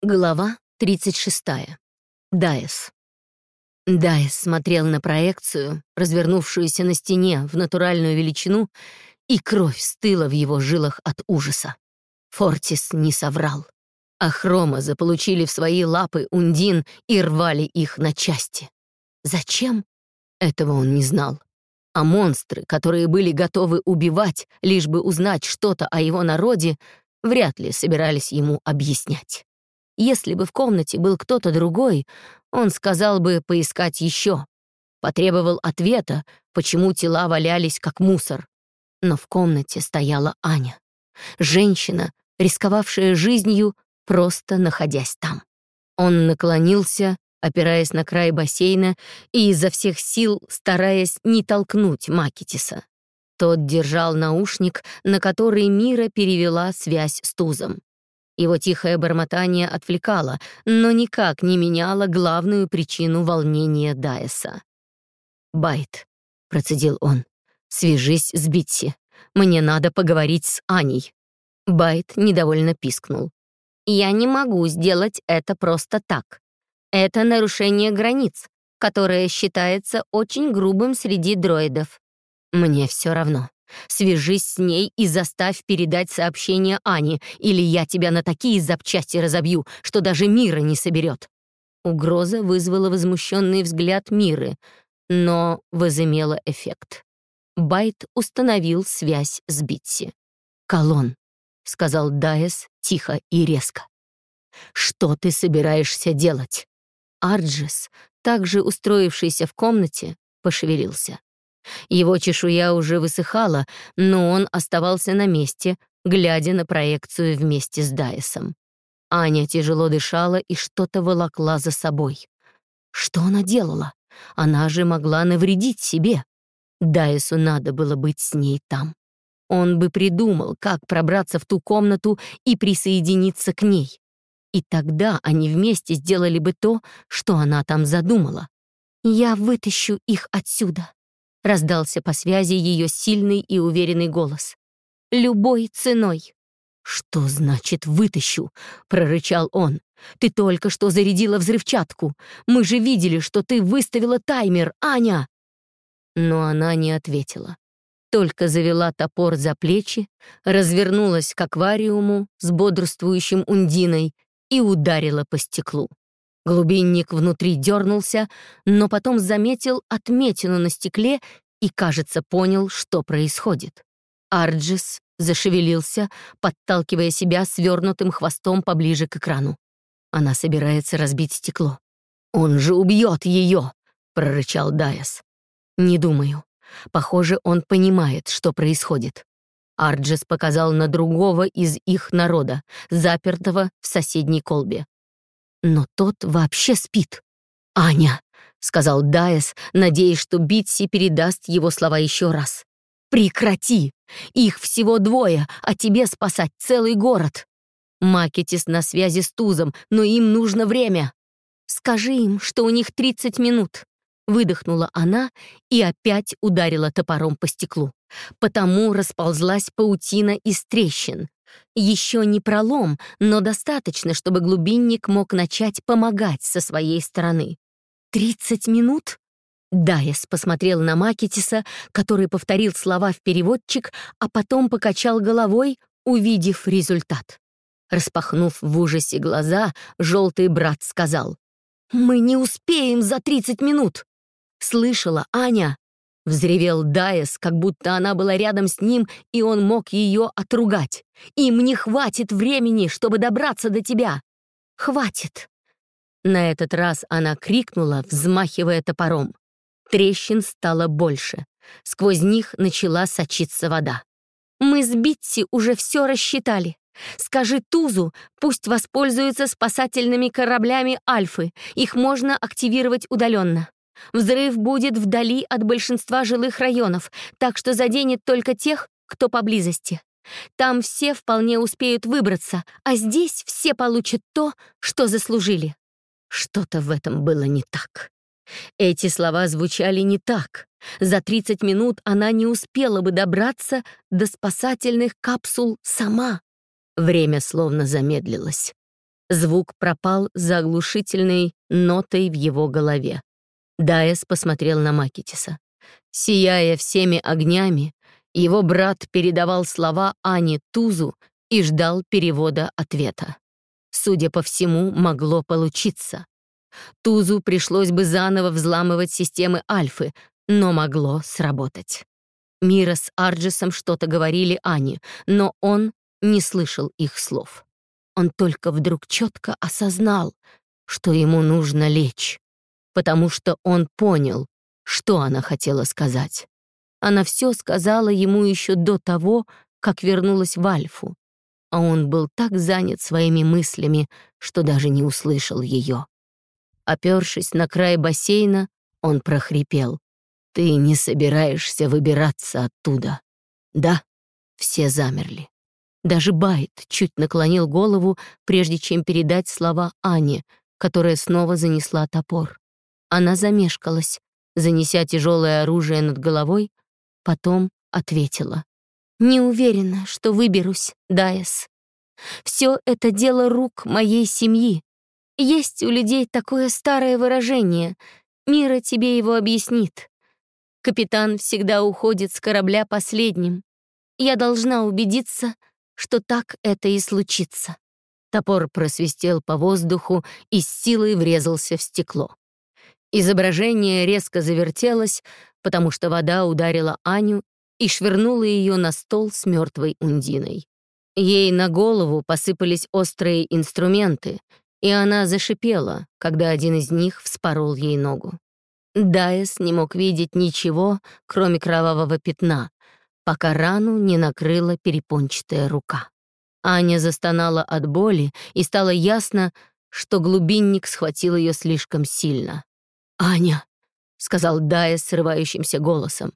Глава 36. Дайес. Дайес смотрел на проекцию, развернувшуюся на стене в натуральную величину, и кровь стыла в его жилах от ужаса. Фортис не соврал. А Хрома заполучили в свои лапы Ундин и рвали их на части. Зачем? Этого он не знал. А монстры, которые были готовы убивать, лишь бы узнать что-то о его народе, вряд ли собирались ему объяснять. Если бы в комнате был кто-то другой, он сказал бы поискать еще. Потребовал ответа, почему тела валялись как мусор. Но в комнате стояла Аня. Женщина, рисковавшая жизнью, просто находясь там. Он наклонился, опираясь на край бассейна и изо всех сил стараясь не толкнуть Макетиса. Тот держал наушник, на который Мира перевела связь с Тузом. Его тихое бормотание отвлекало, но никак не меняло главную причину волнения Дайеса. «Байт», — процедил он, — «свяжись с Битси. Мне надо поговорить с Аней». Байт недовольно пискнул. «Я не могу сделать это просто так. Это нарушение границ, которое считается очень грубым среди дроидов. Мне все равно. Свяжись с ней и заставь передать сообщение Ане, или я тебя на такие запчасти разобью, что даже Мира не соберет. Угроза вызвала возмущенный взгляд Миры, но возымела эффект. Байт установил связь с Битси. «Колон», — сказал Дайес тихо и резко. «Что ты собираешься делать?» Арджис, также устроившийся в комнате, пошевелился. Его чешуя уже высыхала, но он оставался на месте, глядя на проекцию вместе с Дайсом. Аня тяжело дышала и что-то волокла за собой. Что она делала? Она же могла навредить себе. Дайсу надо было быть с ней там. Он бы придумал, как пробраться в ту комнату и присоединиться к ней. И тогда они вместе сделали бы то, что она там задумала. «Я вытащу их отсюда», — раздался по связи ее сильный и уверенный голос. «Любой ценой». «Что значит «вытащу»?» — прорычал он. «Ты только что зарядила взрывчатку. Мы же видели, что ты выставила таймер, Аня!» Но она не ответила. Только завела топор за плечи, развернулась к аквариуму с бодрствующим Ундиной и ударила по стеклу. Глубинник внутри дернулся, но потом заметил отметину на стекле и, кажется, понял, что происходит. Арджис зашевелился, подталкивая себя свернутым хвостом поближе к экрану. Она собирается разбить стекло. «Он же убьет ее!» — прорычал Дайас. «Не думаю. Похоже, он понимает, что происходит». Арджис показал на другого из их народа, запертого в соседней колбе но тот вообще спит. «Аня», — сказал Дайес, надеясь, что Битси передаст его слова еще раз. «Прекрати! Их всего двое, а тебе спасать целый город!» Макетис на связи с Тузом, но им нужно время. «Скажи им, что у них 30 минут», — выдохнула она и опять ударила топором по стеклу. Потому расползлась паутина из трещин. Еще не пролом, но достаточно, чтобы глубинник мог начать помогать со своей стороны. «Тридцать минут?» Дайес посмотрел на Макетиса, который повторил слова в переводчик, а потом покачал головой, увидев результат. Распахнув в ужасе глаза, желтый брат сказал, «Мы не успеем за тридцать минут!» «Слышала, Аня?» Взревел Дайес, как будто она была рядом с ним, и он мог ее отругать. «Им не хватит времени, чтобы добраться до тебя!» «Хватит!» На этот раз она крикнула, взмахивая топором. Трещин стало больше. Сквозь них начала сочиться вода. «Мы с Битси уже все рассчитали. Скажи Тузу, пусть воспользуется спасательными кораблями Альфы. Их можно активировать удаленно. Взрыв будет вдали от большинства жилых районов, так что заденет только тех, кто поблизости. Там все вполне успеют выбраться, а здесь все получат то, что заслужили. Что-то в этом было не так. Эти слова звучали не так. За 30 минут она не успела бы добраться до спасательных капсул сама. Время словно замедлилось. Звук пропал за оглушительной нотой в его голове. Дайес посмотрел на Макетиса. Сияя всеми огнями, его брат передавал слова Ане Тузу и ждал перевода ответа. Судя по всему, могло получиться. Тузу пришлось бы заново взламывать системы Альфы, но могло сработать. Мира с Арджисом что-то говорили Ане, но он не слышал их слов. Он только вдруг четко осознал, что ему нужно лечь, потому что он понял, что она хотела сказать. Она все сказала ему еще до того, как вернулась в Альфу, а он был так занят своими мыслями, что даже не услышал ее. Опершись на край бассейна, он прохрипел. «Ты не собираешься выбираться оттуда?» «Да». Все замерли. Даже Байт чуть наклонил голову, прежде чем передать слова Ане, которая снова занесла топор. Она замешкалась, занеся тяжелое оружие над головой, потом ответила. «Не уверена, что выберусь, Дайес. Все это дело рук моей семьи. Есть у людей такое старое выражение. Мира тебе его объяснит. Капитан всегда уходит с корабля последним. Я должна убедиться, что так это и случится». Топор просвистел по воздуху и с силой врезался в стекло. Изображение резко завертелось, потому что вода ударила Аню и швырнула ее на стол с мертвой Ундиной. Ей на голову посыпались острые инструменты, и она зашипела, когда один из них вспорол ей ногу. Дайес не мог видеть ничего, кроме кровавого пятна, пока рану не накрыла перепончатая рука. Аня застонала от боли, и стало ясно, что глубинник схватил ее слишком сильно. «Аня», — сказал Дайес срывающимся голосом,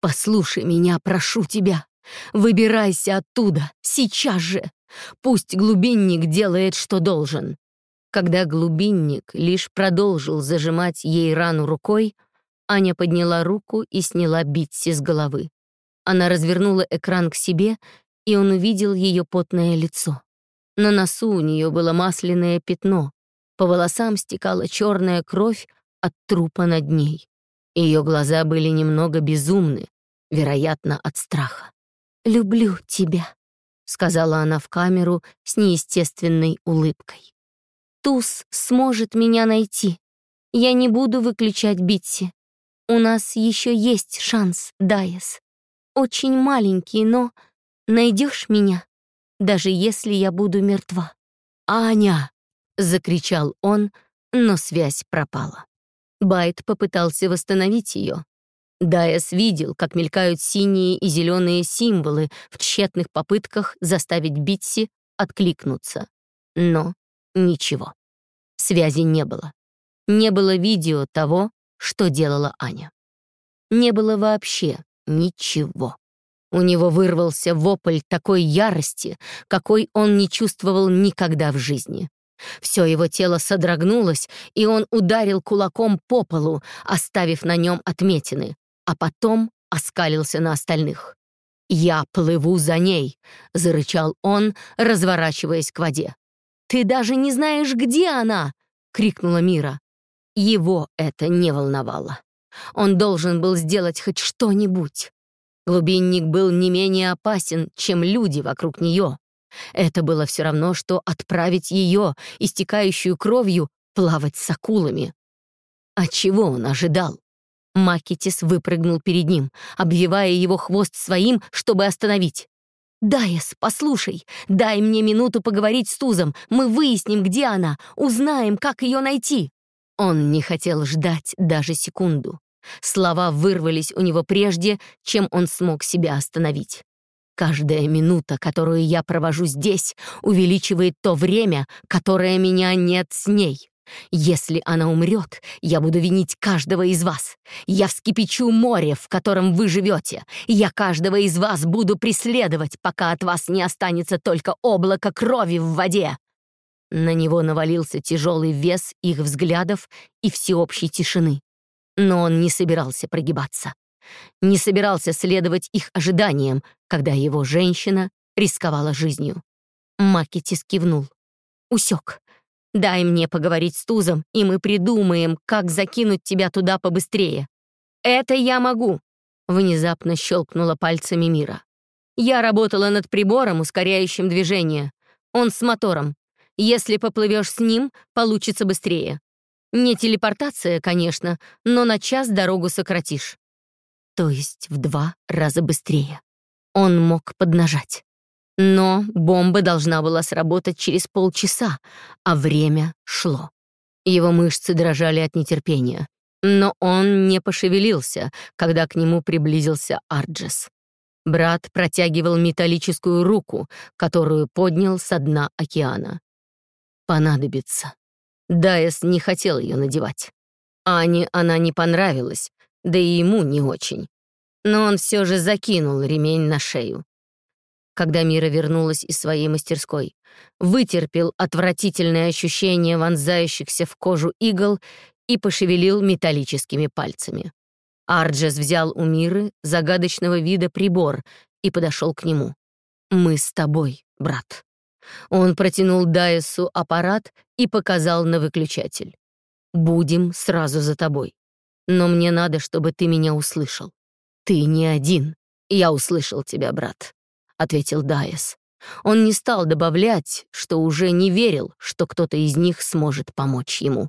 «послушай меня, прошу тебя. Выбирайся оттуда, сейчас же. Пусть глубинник делает, что должен. Когда глубинник лишь продолжил зажимать ей рану рукой, Аня подняла руку и сняла Битси с головы. Она развернула экран к себе, и он увидел ее потное лицо. На носу у нее было масляное пятно, по волосам стекала черная кровь от трупа над ней. Ее глаза были немного безумны, вероятно, от страха. «Люблю тебя», — сказала она в камеру с неестественной улыбкой. Туз сможет меня найти. Я не буду выключать Битси. У нас еще есть шанс, Дайес. Очень маленький, но найдешь меня, даже если я буду мертва. «Аня!» — закричал он, но связь пропала. Байт попытался восстановить ее. Дайес видел, как мелькают синие и зеленые символы в тщетных попытках заставить Битси откликнуться. Но Ничего. Связи не было. Не было видео того, что делала Аня. Не было вообще ничего. У него вырвался вопль такой ярости, какой он не чувствовал никогда в жизни. Все его тело содрогнулось, и он ударил кулаком по полу, оставив на нем отметины, а потом оскалился на остальных. «Я плыву за ней», — зарычал он, разворачиваясь к воде. «Ты даже не знаешь, где она!» — крикнула Мира. Его это не волновало. Он должен был сделать хоть что-нибудь. Глубинник был не менее опасен, чем люди вокруг нее. Это было все равно, что отправить ее, истекающую кровью, плавать с акулами. А чего он ожидал? Макетис выпрыгнул перед ним, обвивая его хвост своим, чтобы остановить. «Дайес, послушай, дай мне минуту поговорить с Тузом. Мы выясним, где она, узнаем, как ее найти». Он не хотел ждать даже секунду. Слова вырвались у него прежде, чем он смог себя остановить. Каждая минута, которую я провожу здесь, увеличивает то время, которое меня нет с ней. Если она умрет, я буду винить каждого из вас. Я вскипячу море, в котором вы живете. Я каждого из вас буду преследовать, пока от вас не останется только облако крови в воде». На него навалился тяжелый вес их взглядов и всеобщей тишины. Но он не собирался прогибаться. Не собирался следовать их ожиданиям, когда его женщина рисковала жизнью. Макетис кивнул. Усек. Дай мне поговорить с Тузом, и мы придумаем, как закинуть тебя туда побыстрее. Это я могу!» Внезапно щелкнула пальцами Мира. «Я работала над прибором, ускоряющим движение. Он с мотором. Если поплывешь с ним, получится быстрее. Не телепортация, конечно, но на час дорогу сократишь. То есть в два раза быстрее. Он мог поднажать. Но бомба должна была сработать через полчаса, а время шло. Его мышцы дрожали от нетерпения. Но он не пошевелился, когда к нему приблизился Арджес. Брат протягивал металлическую руку, которую поднял со дна океана. «Понадобится». Дайес не хотел ее надевать. Ане она не понравилась, да и ему не очень. Но он все же закинул ремень на шею. Когда Мира вернулась из своей мастерской, вытерпел отвратительное ощущение вонзающихся в кожу игл и пошевелил металлическими пальцами. Арджес взял у Миры загадочного вида прибор и подошел к нему. «Мы с тобой, брат». Он протянул Дайесу аппарат и показал на выключатель. «Будем сразу за тобой. Но мне надо, чтобы ты меня услышал. Ты не один. Я услышал тебя, брат», — ответил Дайес. Он не стал добавлять, что уже не верил, что кто-то из них сможет помочь ему.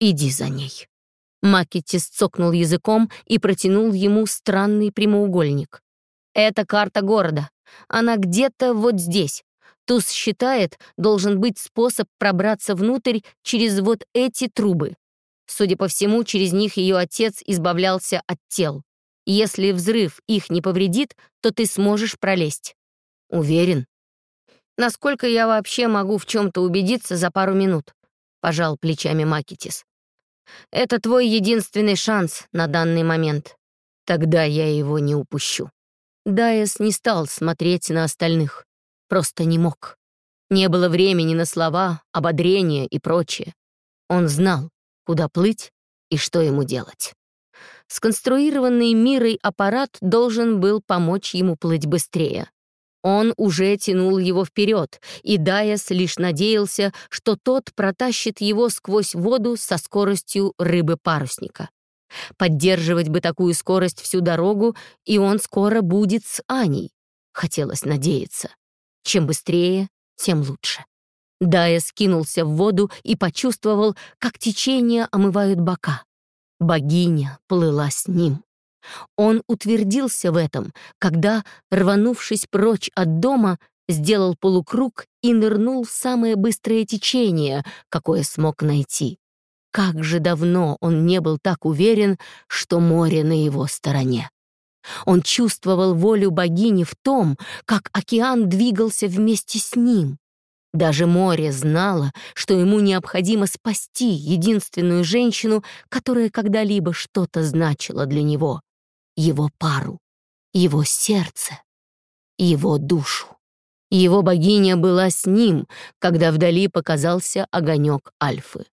«Иди за ней». Макетис цокнул языком и протянул ему странный прямоугольник. «Это карта города. Она где-то вот здесь. Туз считает, должен быть способ пробраться внутрь через вот эти трубы. Судя по всему, через них ее отец избавлялся от тел. Если взрыв их не повредит, то ты сможешь пролезть. Уверен? Насколько я вообще могу в чем-то убедиться за пару минут? Пожал плечами Макетис. Это твой единственный шанс на данный момент. Тогда я его не упущу. Дайес не стал смотреть на остальных. Просто не мог. Не было времени на слова, ободрение и прочее. Он знал, куда плыть и что ему делать. Сконструированный мирой аппарат должен был помочь ему плыть быстрее. Он уже тянул его вперед, и Дайас лишь надеялся, что тот протащит его сквозь воду со скоростью рыбы-парусника. Поддерживать бы такую скорость всю дорогу, и он скоро будет с Аней. Хотелось надеяться. Чем быстрее, тем лучше. Дая скинулся в воду и почувствовал, как течение омывают бока. Богиня плыла с ним. Он утвердился в этом, когда, рванувшись прочь от дома, сделал полукруг и нырнул в самое быстрое течение, какое смог найти. Как же давно он не был так уверен, что море на его стороне. Он чувствовал волю богини в том, как океан двигался вместе с ним. Даже море знало, что ему необходимо спасти единственную женщину, которая когда-либо что-то значила для него его пару, его сердце, его душу. Его богиня была с ним, когда вдали показался огонек Альфы.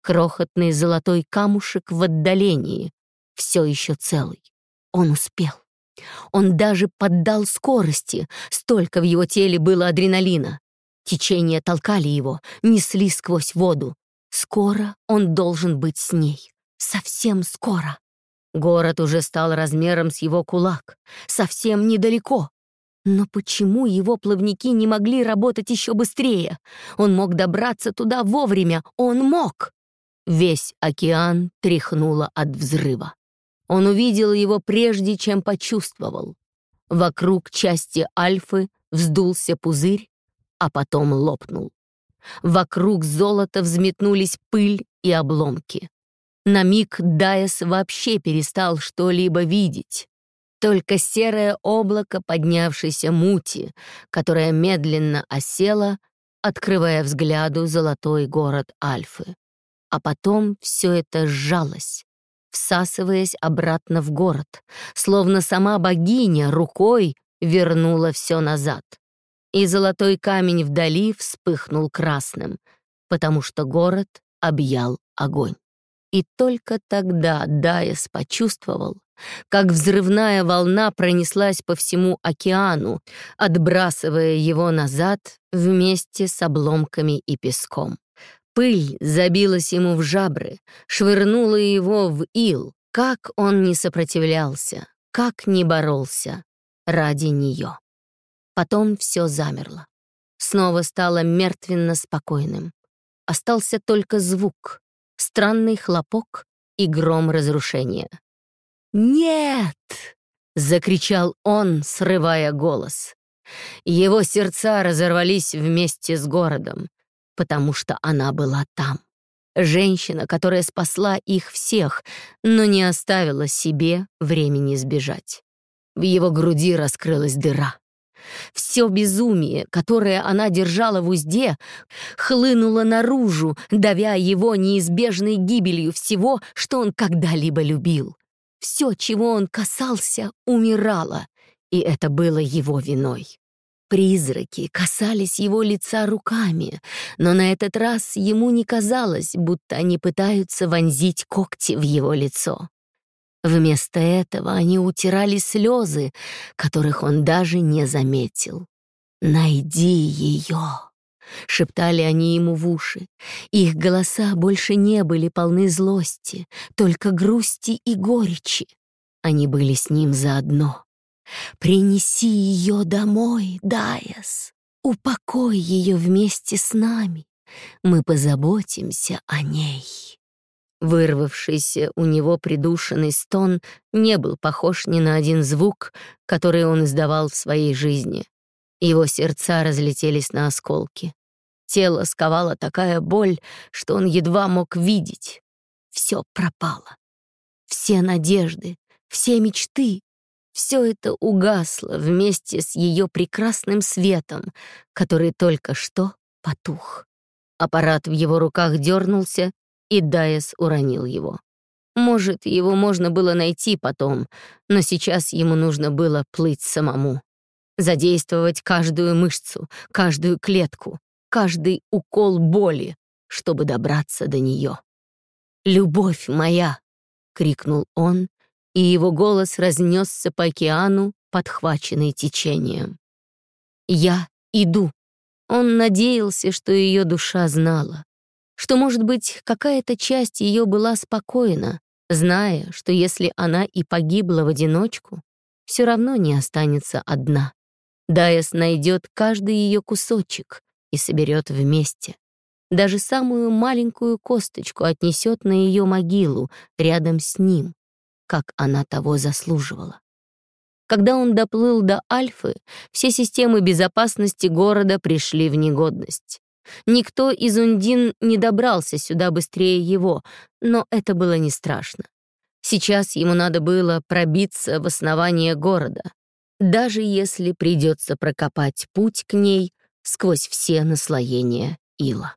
Крохотный золотой камушек в отдалении, все еще целый. Он успел. Он даже поддал скорости, столько в его теле было адреналина. Течения толкали его, несли сквозь воду. Скоро он должен быть с ней. Совсем скоро. Город уже стал размером с его кулак, совсем недалеко. Но почему его плавники не могли работать еще быстрее? Он мог добраться туда вовремя, он мог! Весь океан тряхнуло от взрыва. Он увидел его прежде, чем почувствовал. Вокруг части Альфы вздулся пузырь, а потом лопнул. Вокруг золота взметнулись пыль и обломки. На миг Дайес вообще перестал что-либо видеть. Только серое облако поднявшейся мути, которая медленно осела, открывая взгляду золотой город Альфы. А потом все это сжалось, всасываясь обратно в город, словно сама богиня рукой вернула все назад. И золотой камень вдали вспыхнул красным, потому что город объял огонь. И только тогда Дайес почувствовал, как взрывная волна пронеслась по всему океану, отбрасывая его назад вместе с обломками и песком. Пыль забилась ему в жабры, швырнула его в ил. Как он не сопротивлялся, как не боролся ради нее. Потом все замерло. Снова стало мертвенно спокойным. Остался только звук, странный хлопок и гром разрушения. «Нет!» — закричал он, срывая голос. Его сердца разорвались вместе с городом, потому что она была там. Женщина, которая спасла их всех, но не оставила себе времени сбежать. В его груди раскрылась дыра. Все безумие, которое она держала в узде, хлынуло наружу, давя его неизбежной гибелью всего, что он когда-либо любил. Все, чего он касался, умирало, и это было его виной. Призраки касались его лица руками, но на этот раз ему не казалось, будто они пытаются вонзить когти в его лицо. Вместо этого они утирали слезы, которых он даже не заметил. «Найди ее!» — шептали они ему в уши. Их голоса больше не были полны злости, только грусти и горечи. Они были с ним заодно. Принеси ее домой, Даяс. Упокой ее вместе с нами. Мы позаботимся о ней». Вырвавшийся у него придушенный стон не был похож ни на один звук, который он издавал в своей жизни. Его сердца разлетелись на осколки. Тело сковала такая боль, что он едва мог видеть. Все пропало. Все надежды, все мечты, все это угасло вместе с ее прекрасным светом, который только что потух. Аппарат в его руках дернулся, и Дайес уронил его. Может, его можно было найти потом, но сейчас ему нужно было плыть самому. Задействовать каждую мышцу, каждую клетку, каждый укол боли, чтобы добраться до нее. «Любовь моя!» — крикнул он, и его голос разнесся по океану, подхваченный течением. «Я иду». Он надеялся, что ее душа знала, что, может быть, какая-то часть ее была спокойна, зная, что если она и погибла в одиночку, все равно не останется одна. Дайас найдет каждый ее кусочек и соберет вместе. Даже самую маленькую косточку отнесет на ее могилу рядом с ним, как она того заслуживала. Когда он доплыл до Альфы, все системы безопасности города пришли в негодность. Никто из Ундин не добрался сюда быстрее его, но это было не страшно. Сейчас ему надо было пробиться в основание города, даже если придется прокопать путь к ней сквозь все наслоения ила.